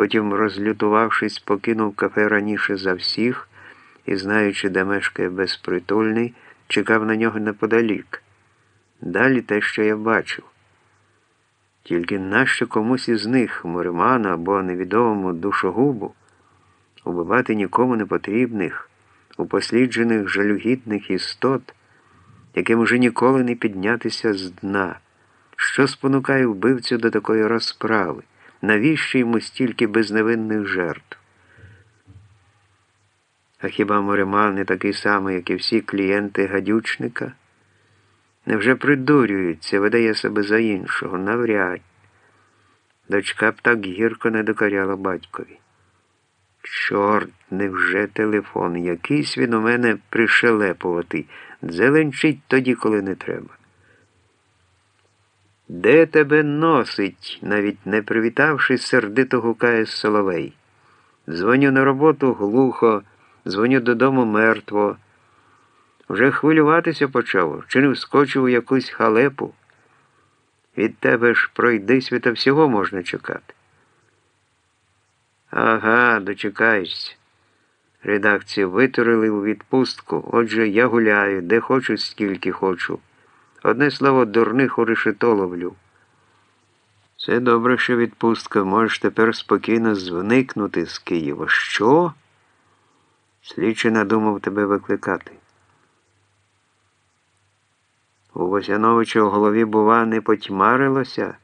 Потім, розлютувавшись, покинув кафе раніше за всіх і, знаючи, де мешкає безпритульний, чекав на нього неподалік. Далі те, що я бачив. Тільки нащо комусь із них, Мориману або невідомому душогубу, убивати нікому не потрібних, упосліджених жалюгідних істот, яким уже ніколи не піднятися з дна, що спонукає вбивцю до такої розправи, навіщо йому стільки безневинних жертв? А хіба Мореман не такий самий, як і всі клієнти гадючника? Невже придурюється, видає себе за іншого, навряд. Дочка б так гірко не докоряла батькові. Чорт, невже телефон? Якийсь він у мене пришелепуватий. Дзеленчить тоді, коли не треба. Де тебе носить, навіть не привітавшись, сердито гукає Соловей. Дзвоню на роботу глухо, дзвоню додому мертво. Вже хвилюватися почав, чи не вскочив у якусь халепу. Від тебе ж пройди світа всього можна чекати. Ага, дочекаєшся. Редакцію витурили у відпустку. Отже, я гуляю, де хочу, скільки хочу. Одне слово, дурних у решето ловлю. Це добре, що відпустка. Можеш тепер спокійно зникнути з Києва. Що? Слідчий надумав тебе викликати. У Восяновича у голові, бува, не потьмарилося.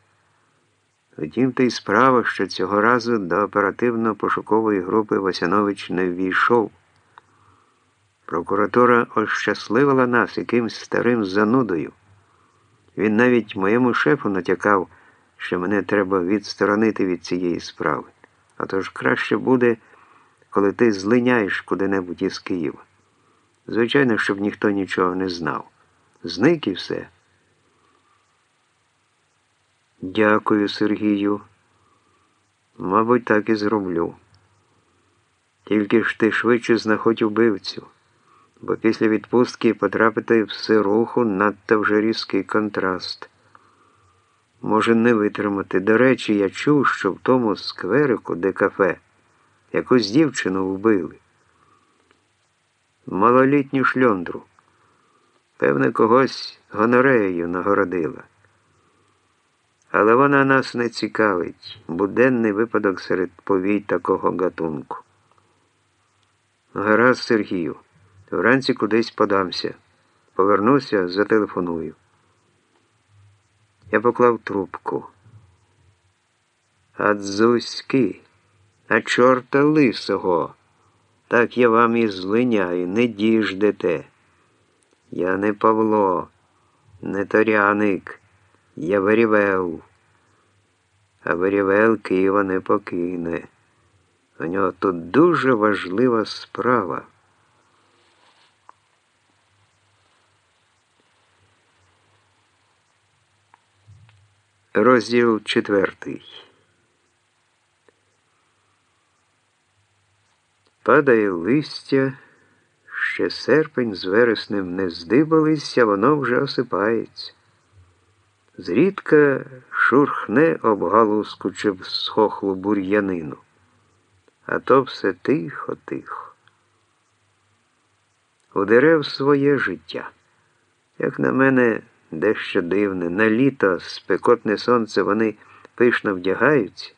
Втім, та й справа, що цього разу до оперативно-пошукової групи Васянович не ввійшов. Прокуратура ощасливила нас якимсь старим занудою. Він навіть моєму шефу натякав, що мене треба відсторонити від цієї справи. А то ж краще буде, коли ти злиняєш куди-небудь із Києва. Звичайно, щоб ніхто нічого не знав. Зник і все. Дякую, Сергію. Мабуть, так і зроблю. Тільки ж ти швидше знаходь убивцю, бо після відпустки потрапити в сируху надто вже різкий контраст. Може не витримати. До речі, я чув, що в тому скверику, де кафе, якусь дівчину вбили. Малолітню шльондру. Певне, когось гонореєю нагородила. Але вона нас не цікавить, буденний випадок серед повій такого гатунку. Гаразд, Сергію, вранці кудись подамся. Повернуся, зателефоную. Я поклав трубку. А дзузьки, а чорта лисого, так я вам і злиняю, не діждете. Я не Павло, не Торяник, я Верівел. А Верівел Києва не покине. У нього тут дуже важлива справа. Розділ четвертий. Падає листя. Ще серпень з вереснем не здибалися, воно вже осипається. Зрідка шурхне об галузку чи схохлу бур'янину, а то все тихо-тихо. У дерев своє життя. Як на мене, дещо дивне, на літо спекотне сонце вони пишно вдягаються,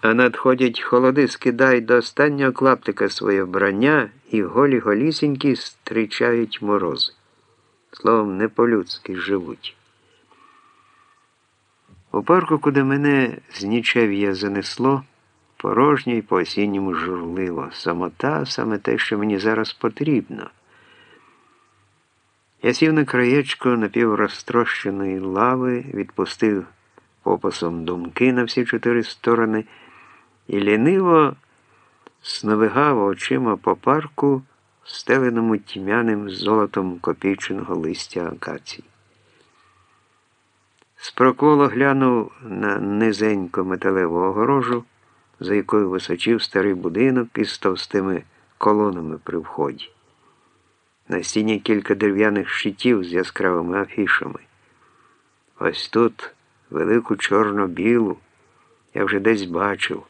а надходять холоди, скидають до останнього клаптика своє вбрання і голі голісінькі стрічають морози. Словом, не по-людськи живуть. У парку, куди мене з нічев'я занесло, порожньо й по осінньому журливо, самота саме те, що мені зараз потрібно. Я сів на краєчко напіврозтрощеної лави, відпустив попасом думки на всі чотири сторони і ліниво сновигав очима по парку, стеленому тьмяним золотом копійченого листя акацій. Спроколо глянув на низеньку металеву огорожу, за якою височив старий будинок із товстими колонами при вході. На стіні кілька дерев'яних щитів з яскравими афішами. Ось тут велику чорно-білу я вже десь бачив.